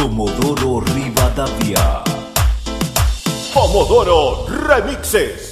Comodoro Rivadavia. Comodoro Remixes.